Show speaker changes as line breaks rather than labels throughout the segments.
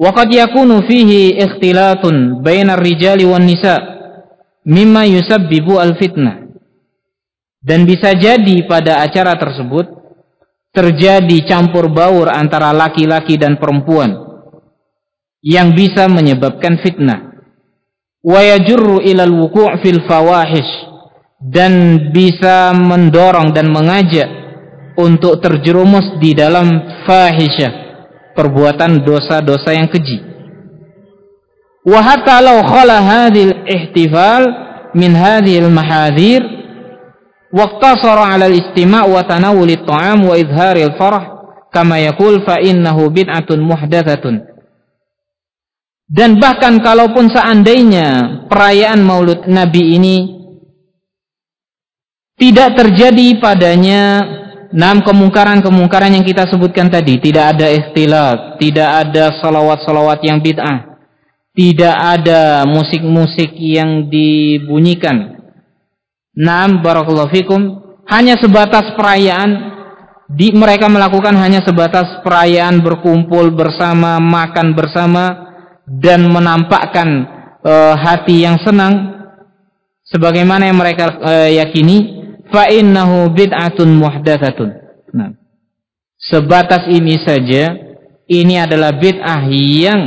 وقد يكون فيه اختلاط بين الرجال والنساء مما يسبب الفتنة dan bisa jadi pada acara tersebut terjadi campur baur antara laki-laki dan perempuan yang bisa menyebabkan fitnah wa yajurru ilal wuku' fil fawahish dan bisa mendorong dan mengajak untuk terjerumus di dalam fahisyah perbuatan dosa-dosa yang keji. Wa hatta law khala hadhil ihtifal min hadhil mahadhir waqtasara 'ala al-istima' wa tanawul at-ta'am wa izhar al-farah kama yaqul fa innahu bid'atun muhdatsatun. Dan bahkan kalaupun seandainya perayaan Maulud Nabi ini tidak terjadi padanya Enam kemungkaran-kemungkaran yang kita sebutkan tadi, tidak ada ikhtilat, tidak ada salawat-salawat yang bid'ah, tidak ada musik-musik yang dibunyikan. Enam barakallahu fikum, hanya sebatas perayaan di mereka melakukan hanya sebatas perayaan berkumpul bersama, makan bersama dan menampakkan e, hati yang senang sebagaimana yang mereka e, yakini fa innahu bid'atun muhdatsatun. Nah, sebatas ini saja ini adalah bid'ah yang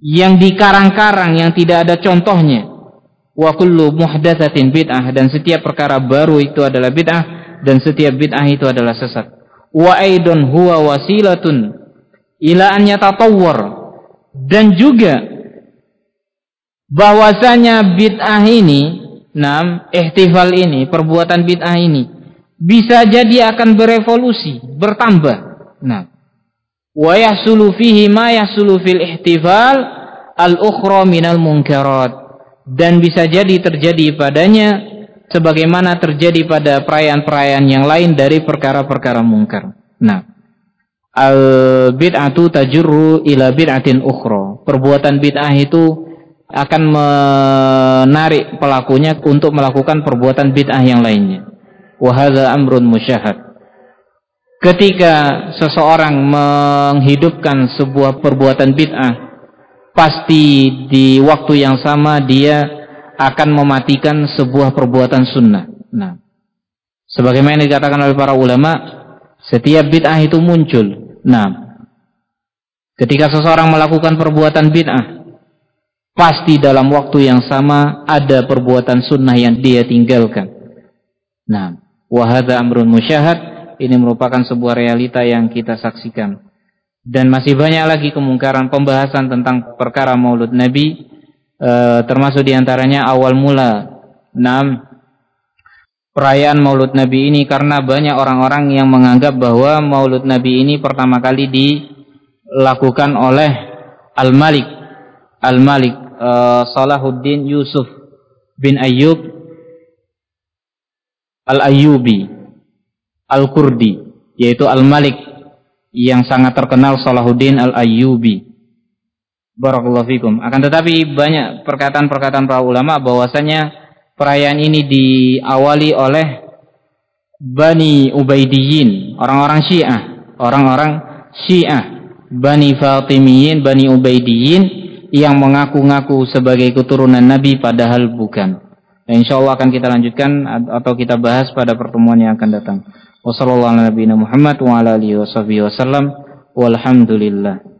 yang dikarang-karang yang tidak ada contohnya. Wa kullu muhdatsatin bid'ah dan setiap perkara baru itu adalah bid'ah dan setiap bid'ah itu adalah sesat. Wa aidun huwa wasilatun ila an yatatawwar dan juga bahwasanya bid'ah ini Nah, ihtifal ini, perbuatan bid'ah ini bisa jadi akan berevolusi, bertambah. Nah, wa yahsulu fihi ma yahsulu fil ihtifal al-ukhra minal munkarat dan bisa jadi terjadi padanya sebagaimana terjadi pada perayaan-perayaan yang lain dari perkara-perkara mungkar. Nah, al bid'atu tajurru ila bid'atin ukhra. Perbuatan bid'ah itu akan menarik pelakunya untuk melakukan perbuatan bid'ah yang lainnya. Wahada amrun musyahad. Ketika seseorang menghidupkan sebuah perbuatan bid'ah, pasti di waktu yang sama dia akan mematikan sebuah perbuatan sunnah. Nah, sebagaimana dikatakan oleh para ulama, setiap bid'ah itu muncul. Nah, ketika seseorang melakukan perbuatan bid'ah, pasti dalam waktu yang sama ada perbuatan sunnah yang dia tinggalkan. Nah, wahada amrun musyahad ini merupakan sebuah realita yang kita saksikan. Dan masih banyak lagi kemungkaran pembahasan tentang perkara Maulud Nabi e, termasuk di antaranya awal mula enam perayaan Maulud Nabi ini karena banyak orang-orang yang menganggap bahwa Maulud Nabi ini pertama kali dilakukan oleh Al-Malik Al-Malik uh, Salahuddin Yusuf bin Ayyub Al-Ayyubi Al-Kurdi yaitu Al-Malik yang sangat terkenal Salahuddin Al-Ayyubi. Barakallahu fikum. Akan tetapi banyak perkataan-perkataan para ulama bahwasanya perayaan ini diawali oleh Bani Ubaidiyin orang-orang Syiah. Orang-orang Syiah. Bani Fatimiyin Bani Ubaidiyin yang mengaku-ngaku sebagai keturunan Nabi padahal bukan. Insya Allah akan kita lanjutkan atau kita bahas pada pertemuan yang akan datang. Wassalamualaikum warahmatullahi wabarakatuh.